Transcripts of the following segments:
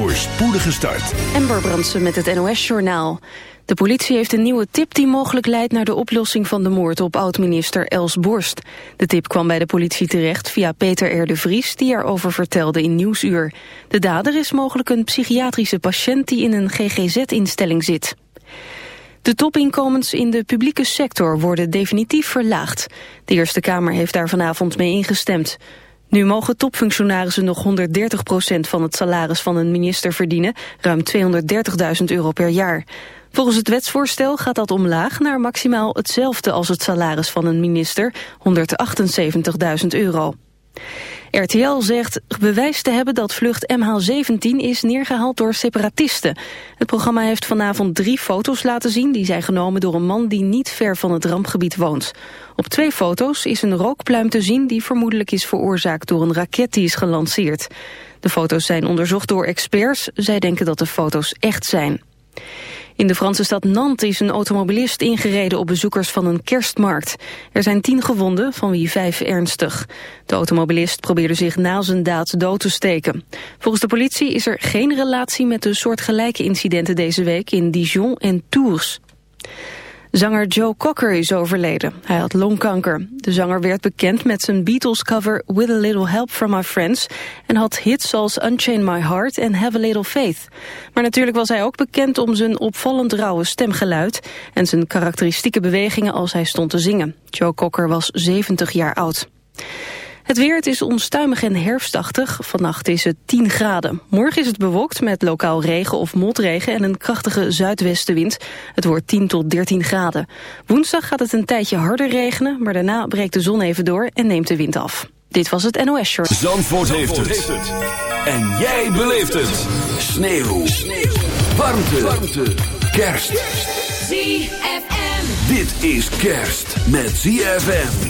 voor spoedige start. Ember Brandsen met het NOS-journaal. De politie heeft een nieuwe tip die mogelijk leidt naar de oplossing van de moord op oud-minister Els Borst. De tip kwam bij de politie terecht via Peter R. de Vries, die erover vertelde in Nieuwsuur. De dader is mogelijk een psychiatrische patiënt die in een GGZ-instelling zit. De topinkomens in de publieke sector worden definitief verlaagd. De Eerste Kamer heeft daar vanavond mee ingestemd. Nu mogen topfunctionarissen nog 130% van het salaris van een minister verdienen, ruim 230.000 euro per jaar. Volgens het wetsvoorstel gaat dat omlaag naar maximaal hetzelfde als het salaris van een minister, 178.000 euro. RTL zegt bewijs te hebben dat vlucht MH17 is neergehaald door separatisten. Het programma heeft vanavond drie foto's laten zien... die zijn genomen door een man die niet ver van het rampgebied woont. Op twee foto's is een rookpluim te zien... die vermoedelijk is veroorzaakt door een raket die is gelanceerd. De foto's zijn onderzocht door experts. Zij denken dat de foto's echt zijn. In de Franse stad Nantes is een automobilist ingereden op bezoekers van een kerstmarkt. Er zijn tien gewonden, van wie vijf ernstig. De automobilist probeerde zich na zijn daad dood te steken. Volgens de politie is er geen relatie met de soortgelijke incidenten deze week in Dijon en Tours. Zanger Joe Cocker is overleden. Hij had longkanker. De zanger werd bekend met zijn Beatles-cover With a Little Help from My Friends... en had hits als Unchain My Heart en Have a Little Faith. Maar natuurlijk was hij ook bekend om zijn opvallend rauwe stemgeluid... en zijn karakteristieke bewegingen als hij stond te zingen. Joe Cocker was 70 jaar oud. Het weer, het is onstuimig en herfstachtig. Vannacht is het 10 graden. Morgen is het bewolkt met lokaal regen of motregen en een krachtige zuidwestenwind. Het wordt 10 tot 13 graden. Woensdag gaat het een tijdje harder regenen, maar daarna breekt de zon even door en neemt de wind af. Dit was het NOS Short. Zandvoort, Zandvoort heeft, het. En jij beleeft het. Sneeuw. Sneeuw. Warmte. Warmte. Kerst. ZFM. Dit is kerst met ZFM.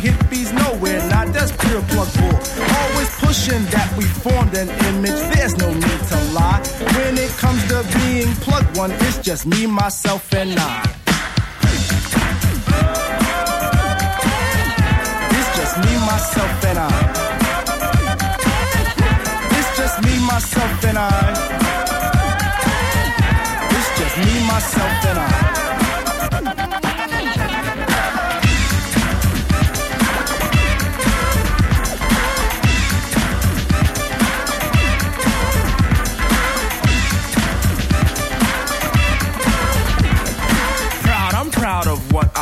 hippies, nowhere not. That's pure plug bull. Always pushing that we formed an image. There's no need to lie. When it comes to being plug one, it's just me, myself, and I. It's just me, myself, and I. It's just me, myself, and I. It's just me, myself, and I.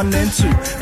one and two.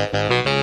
Let us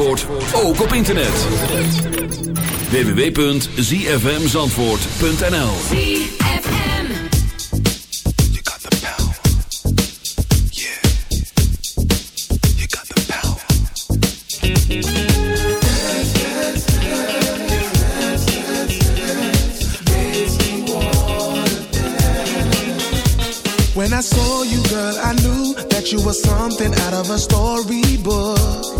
Zandvoort, ook op internet. www.zfmzandvoort.nl You got the power. Yeah. You got the power. When I saw you, girl, I knew that you were something out of a storybook.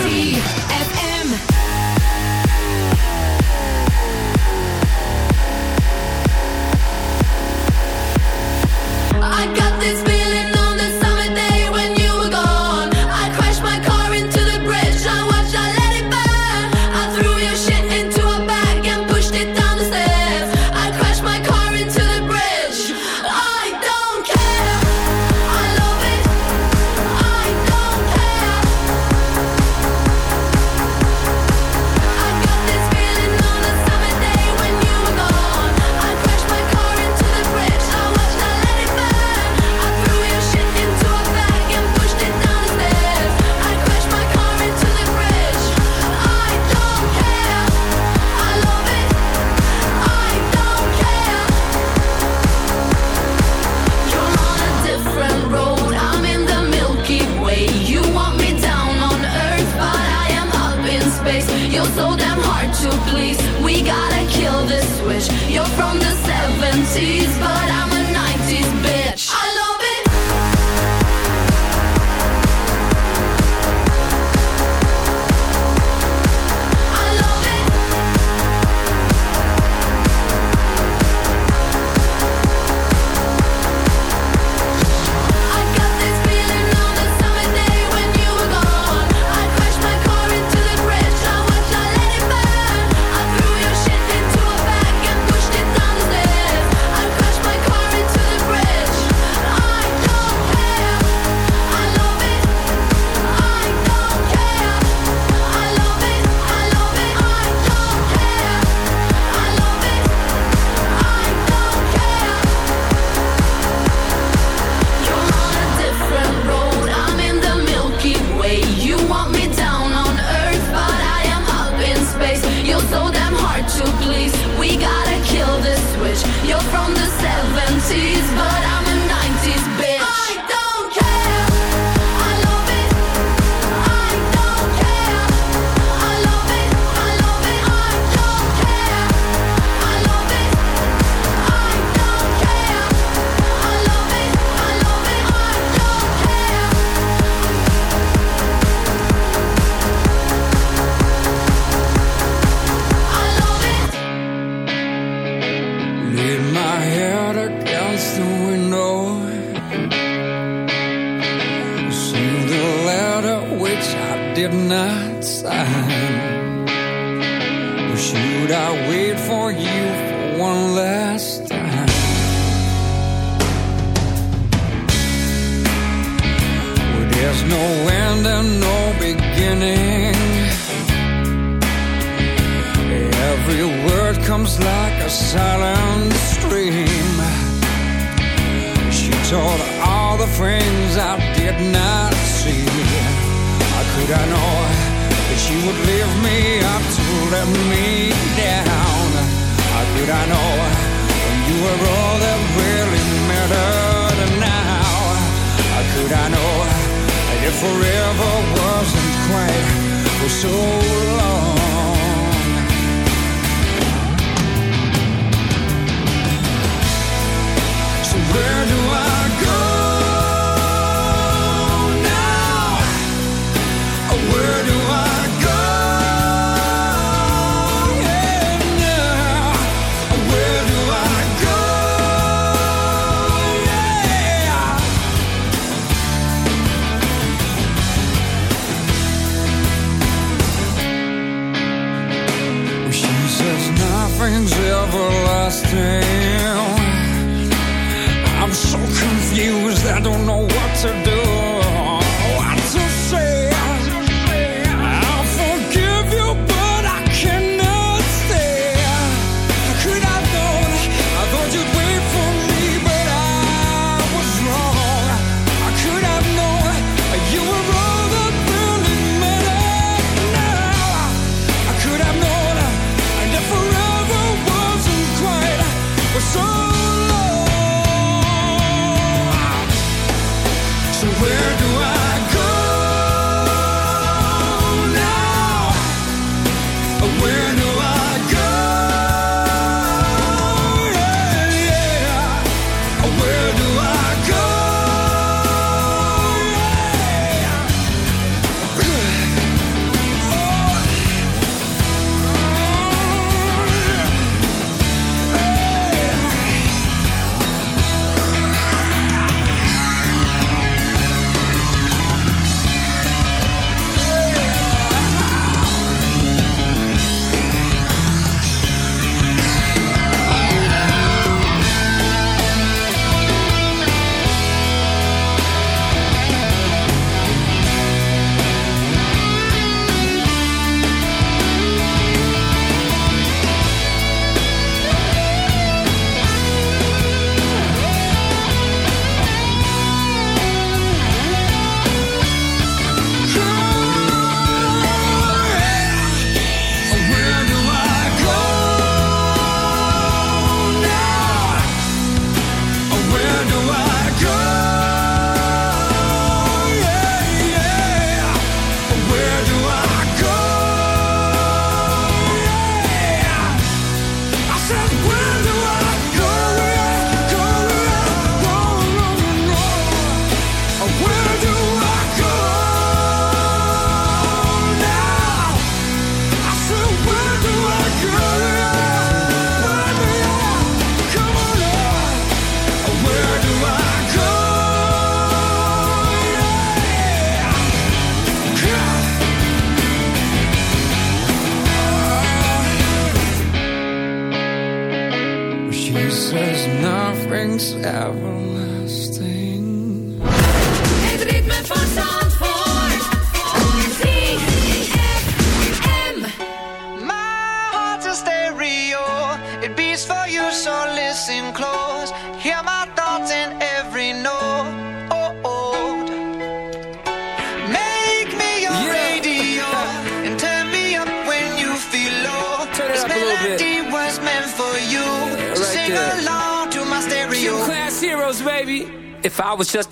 ZFM.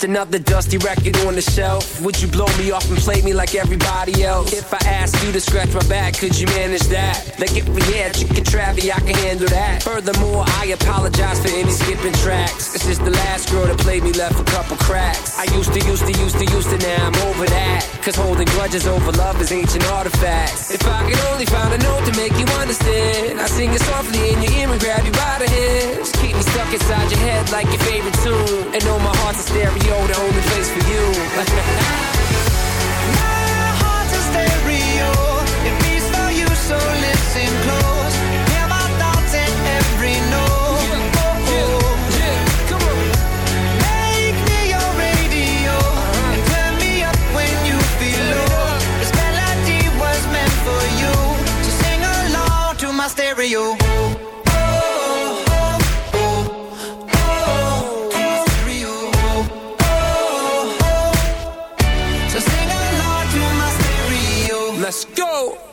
Just another dusty record on the shelf, would you blow me off and play me like everybody else? If I asked you to scratch my back, could you manage that? Like if we had you chicken Travie, I can handle that. Furthermore, I apologize for any skipping tracks. It's just the last girl that played me left a couple cracks. I used to, used to, used to, used to, now I'm over that. Cause holding grudges over love is ancient artifacts. If I could only find a note to make you understand, I sing it softly in your ear and grab you by the hands. Keep me stuck inside your head like your favorite tune. And know my heart's a stereo, the only place for you. my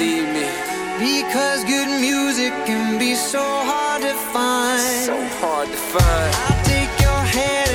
Leave me. Because good music can be so hard to find. So hard to find. I'll take your hand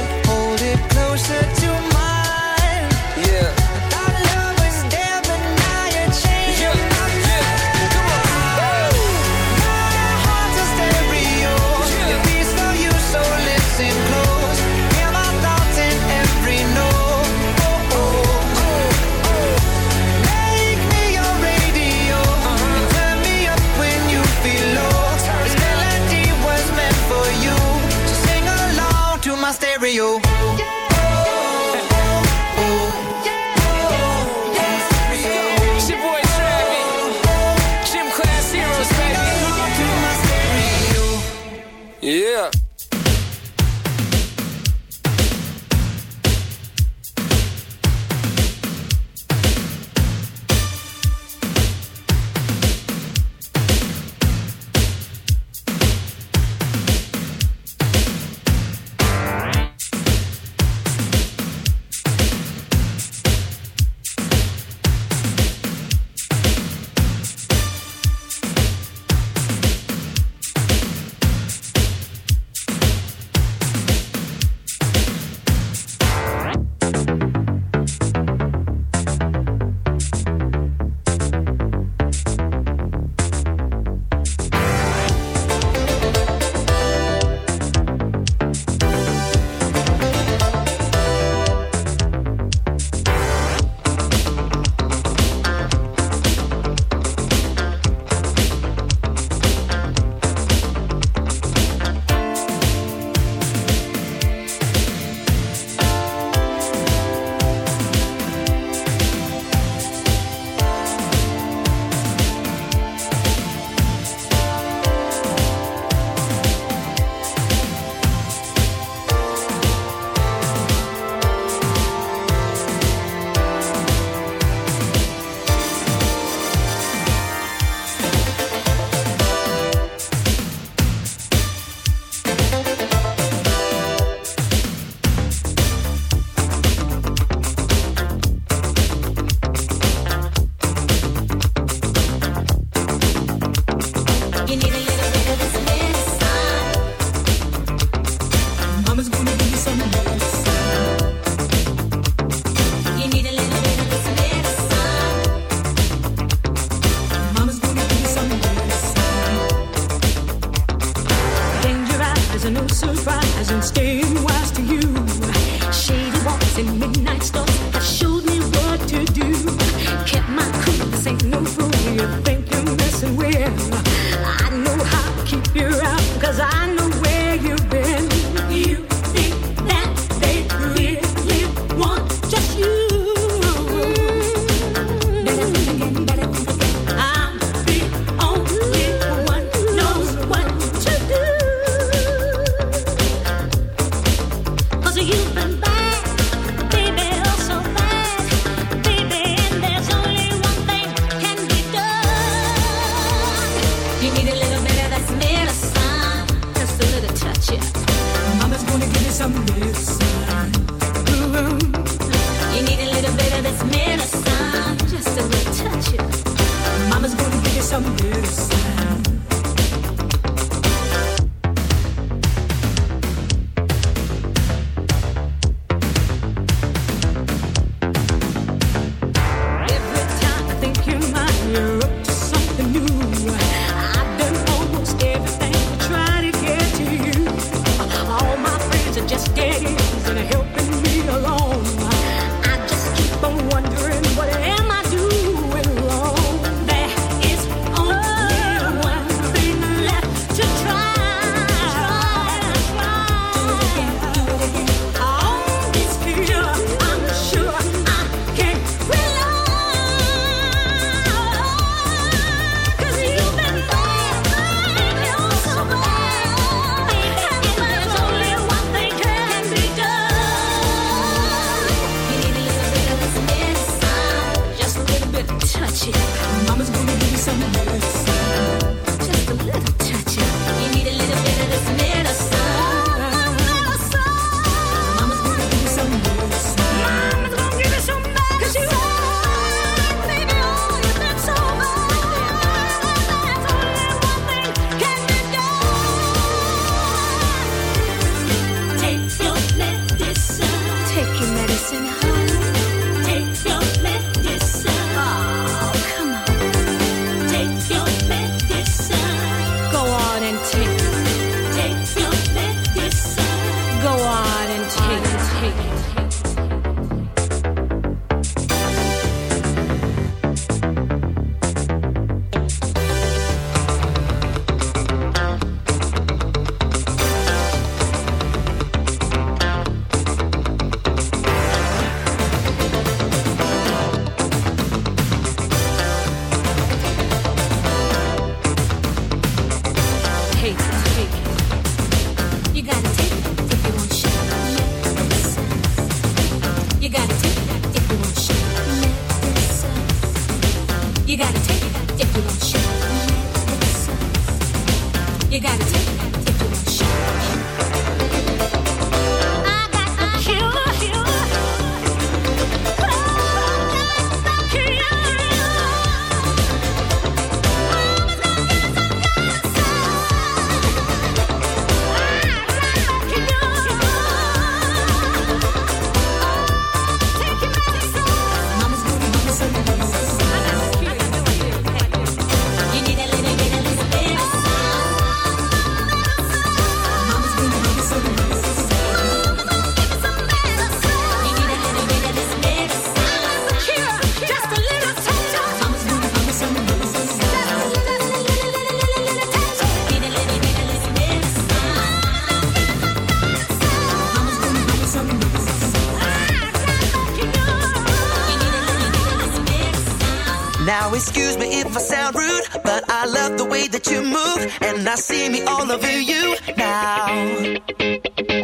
and I see me all over you now.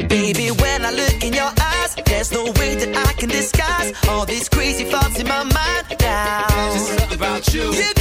Baby, when I look in your eyes, there's no way that I can disguise all these crazy thoughts in my mind now. There's something about you. you